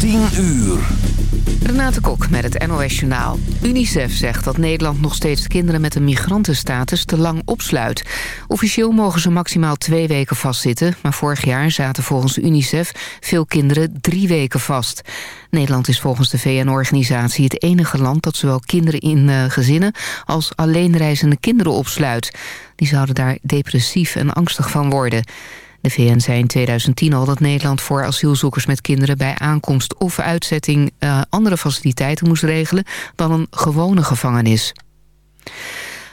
10 uur. Renate Kok met het NOS Journaal. UNICEF zegt dat Nederland nog steeds kinderen met een migrantenstatus te lang opsluit. Officieel mogen ze maximaal twee weken vastzitten... maar vorig jaar zaten volgens UNICEF veel kinderen drie weken vast. Nederland is volgens de VN-organisatie het enige land... dat zowel kinderen in uh, gezinnen als alleenreizende kinderen opsluit. Die zouden daar depressief en angstig van worden... De VN zei in 2010 al dat Nederland voor asielzoekers met kinderen... bij aankomst of uitzetting uh, andere faciliteiten moest regelen... dan een gewone gevangenis.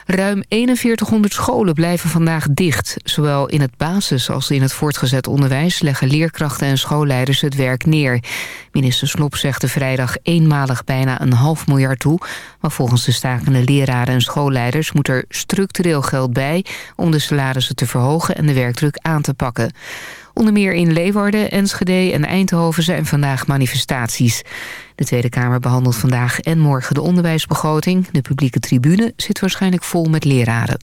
Ruim 4100 scholen blijven vandaag dicht. Zowel in het basis- als in het voortgezet onderwijs... leggen leerkrachten en schoolleiders het werk neer. Minister Slop zegde vrijdag eenmalig bijna een half miljard toe... maar volgens de stakende leraren en schoolleiders... moet er structureel geld bij om de salarissen te verhogen... en de werkdruk aan te pakken. Onder meer in Leeuwarden, Enschede en Eindhoven zijn vandaag manifestaties. De Tweede Kamer behandelt vandaag en morgen de onderwijsbegroting. De publieke tribune zit waarschijnlijk vol met leraren.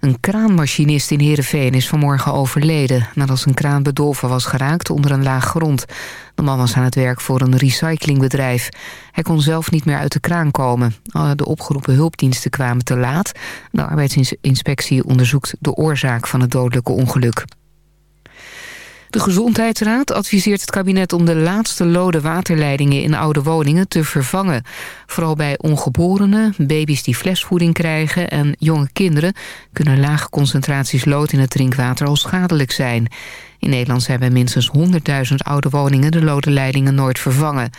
Een kraanmachinist in Heerenveen is vanmorgen overleden... nadat zijn kraan bedolven was geraakt onder een laag grond. De man was aan het werk voor een recyclingbedrijf. Hij kon zelf niet meer uit de kraan komen. De opgeroepen hulpdiensten kwamen te laat. De arbeidsinspectie onderzoekt de oorzaak van het dodelijke ongeluk. De Gezondheidsraad adviseert het kabinet om de laatste lode waterleidingen in oude woningen te vervangen. Vooral bij ongeborenen, baby's die flesvoeding krijgen en jonge kinderen kunnen lage concentraties lood in het drinkwater al schadelijk zijn. In Nederland zijn bij minstens 100.000 oude woningen de lode leidingen nooit vervangen.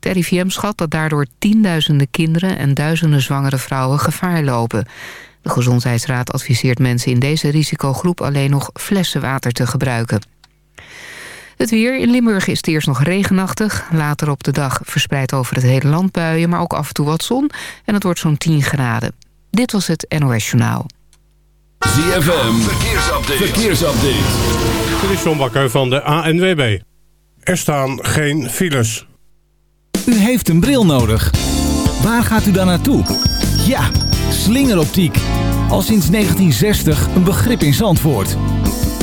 De RIVM schat dat daardoor tienduizenden kinderen en duizenden zwangere vrouwen gevaar lopen. De Gezondheidsraad adviseert mensen in deze risicogroep alleen nog flessenwater te gebruiken. Het weer in Limburg is het eerst nog regenachtig. Later op de dag verspreid over het hele land buien, maar ook af en toe wat zon. En het wordt zo'n 10 graden. Dit was het NOS Journaal. ZFM, verkeersupdate. verkeersupdate. Dit is John Bakker van de ANWB. Er staan geen files. U heeft een bril nodig. Waar gaat u dan naartoe? Ja, slingeroptiek. Al sinds 1960 een begrip in Zandvoort.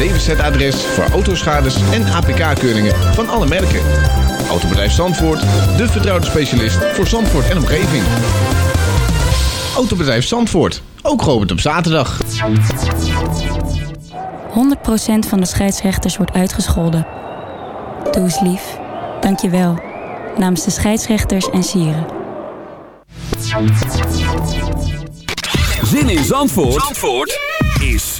DWZ-adres voor autoschades en APK-keuringen van alle merken. Autobedrijf Zandvoort, de vertrouwde specialist voor Zandvoort en omgeving. Autobedrijf Zandvoort, ook geopend op zaterdag. 100% van de scheidsrechters wordt uitgescholden. Doe eens lief. Dank je wel. Namens de scheidsrechters en sieren. Zin in Zandvoort, Zandvoort is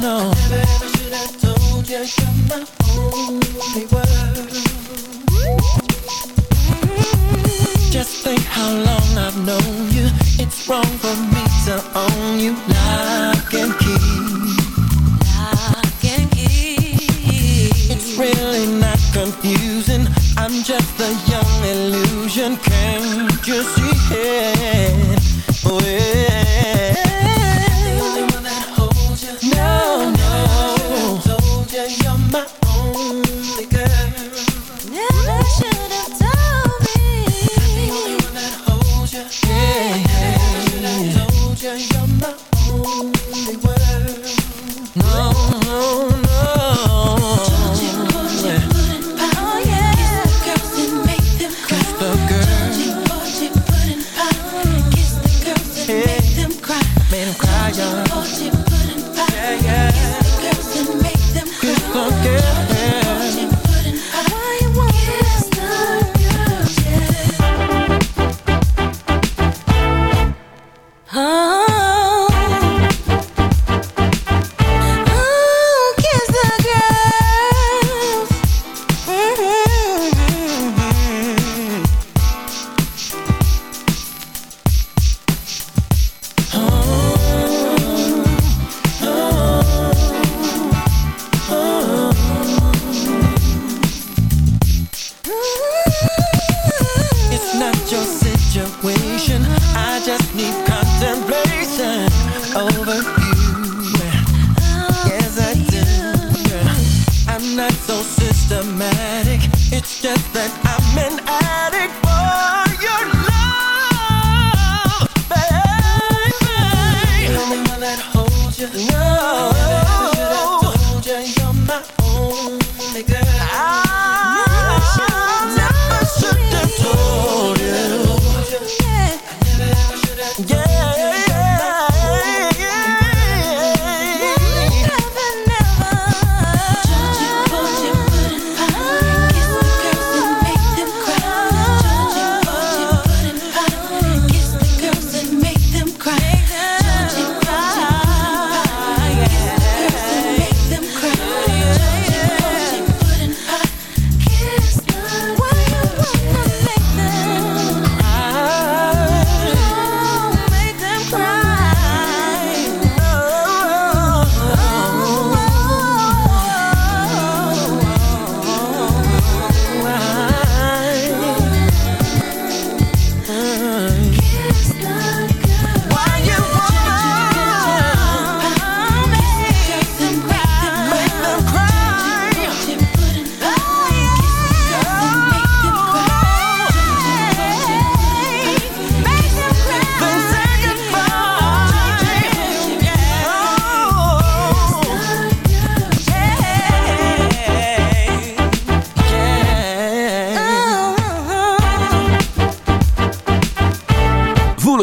No, Never ever should have told you you're my only world. Just think how long I've known you. It's wrong for me to own you. Lock and key. Lock and key. It's really not confusing. I'm just a young illusion. Can't you see it? Oh,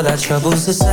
All our troubles aside.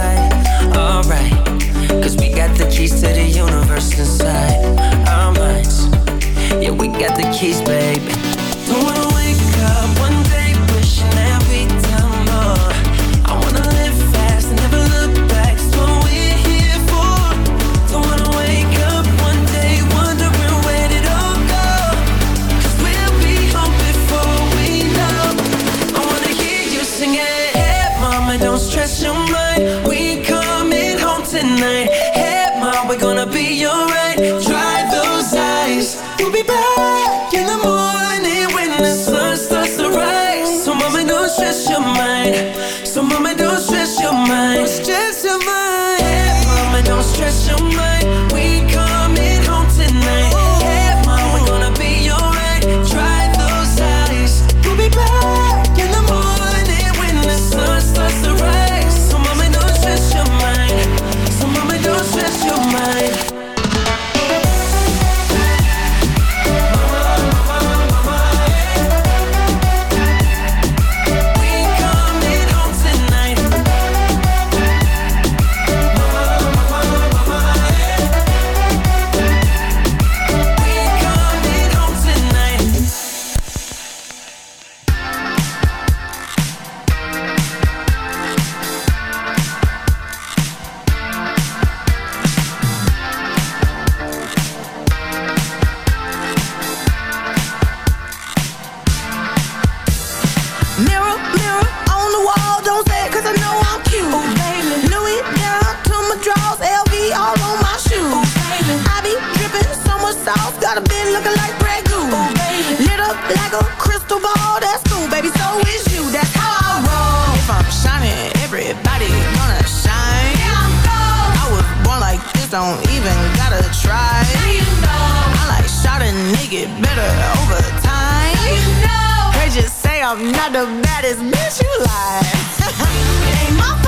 niggas don't even gotta try. Now you know. I like shot a nigga better over time. Now you know. They just say I'm not the baddest bitch you like. ain't my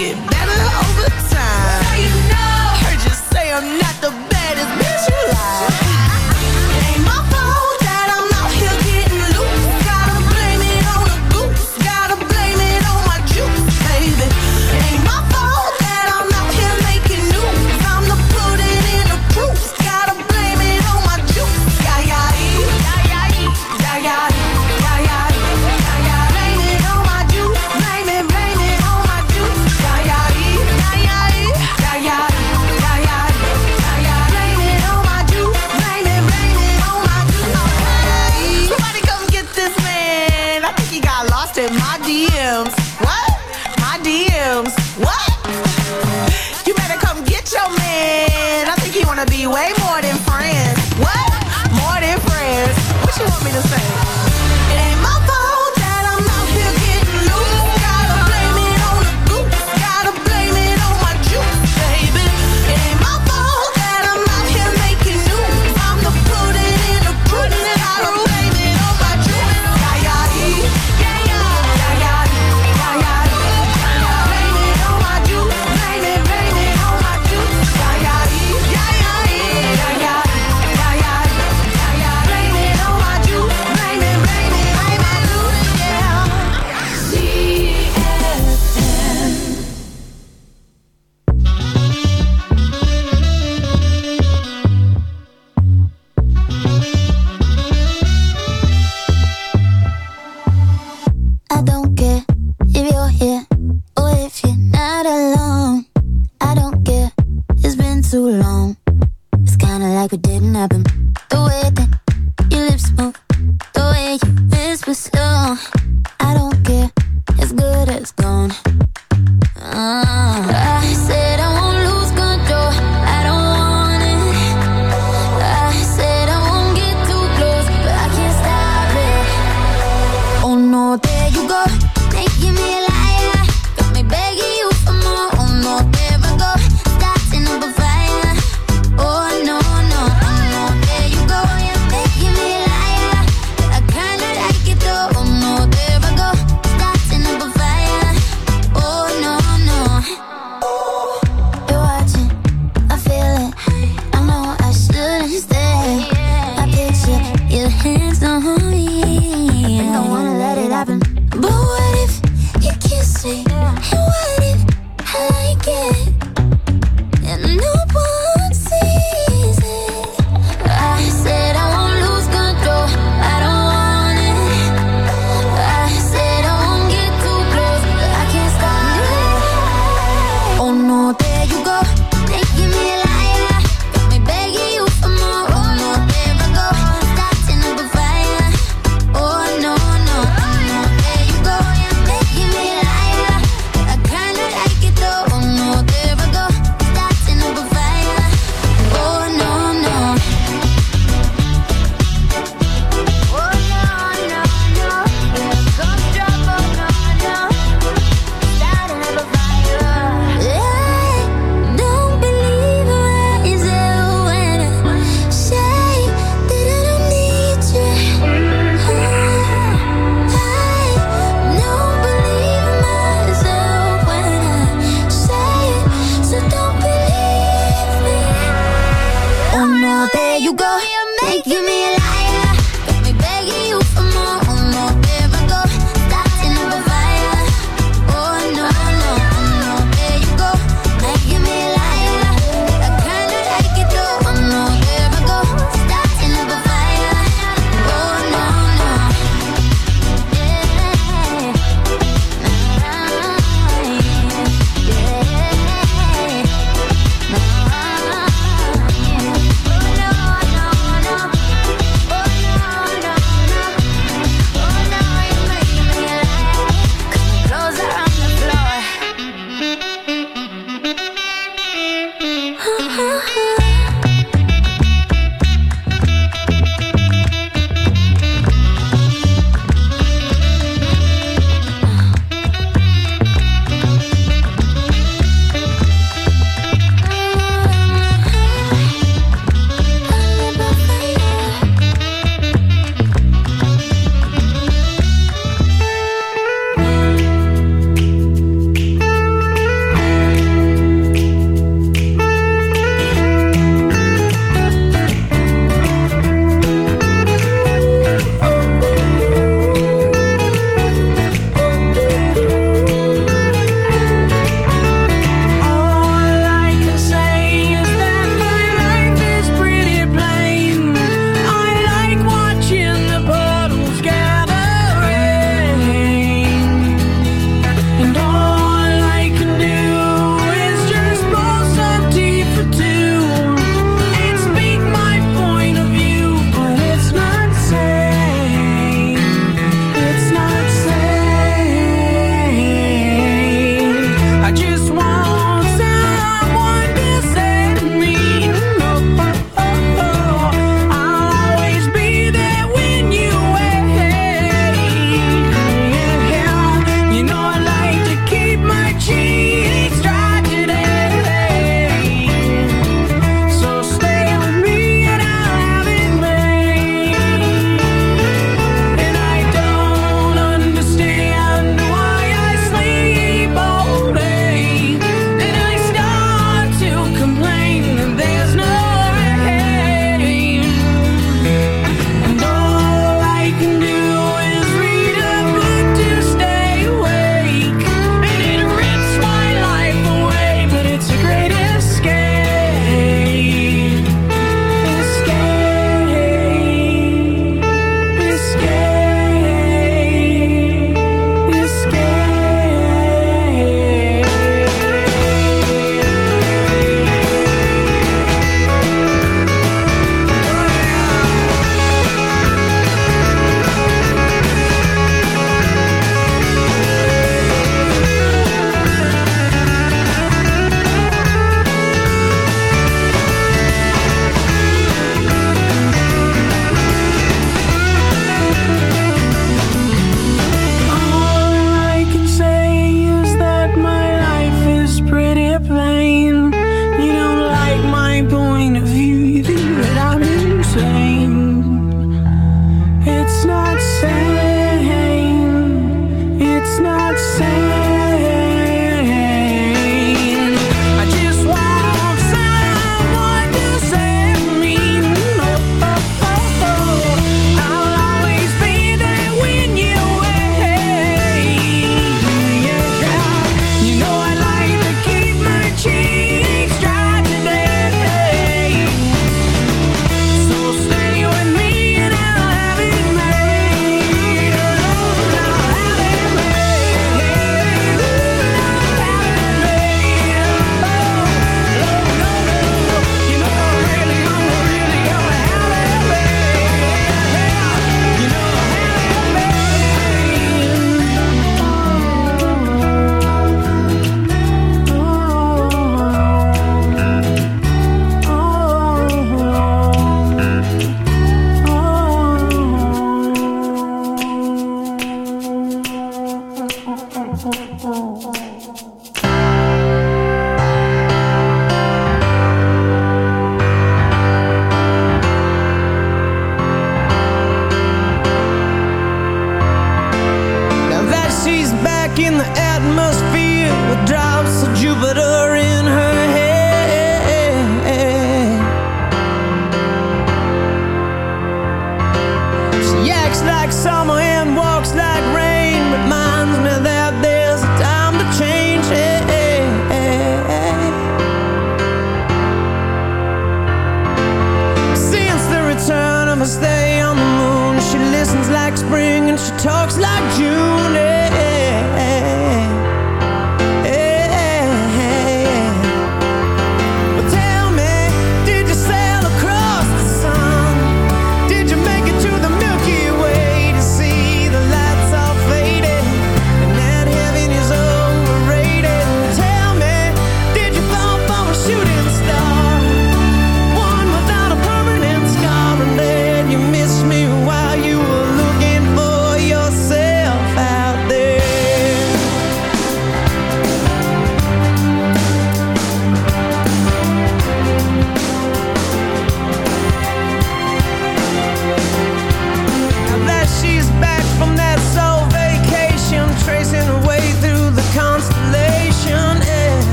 get back.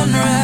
Sunrise.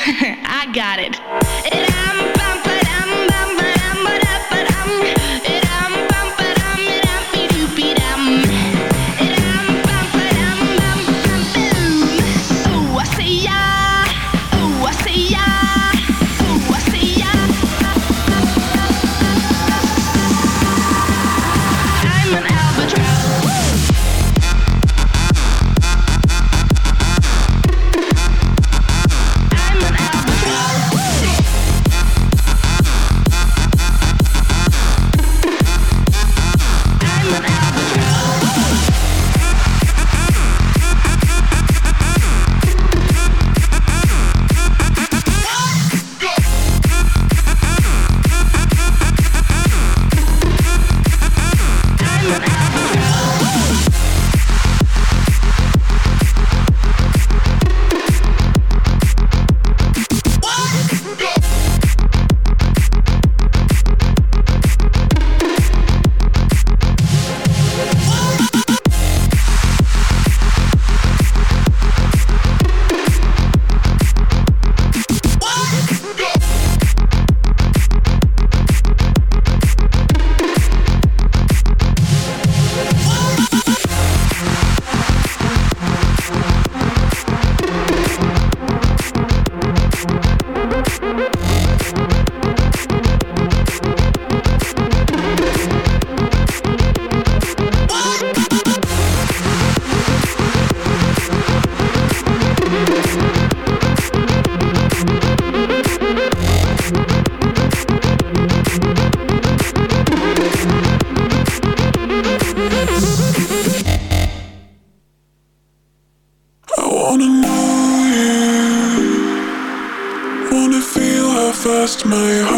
I got it. My heart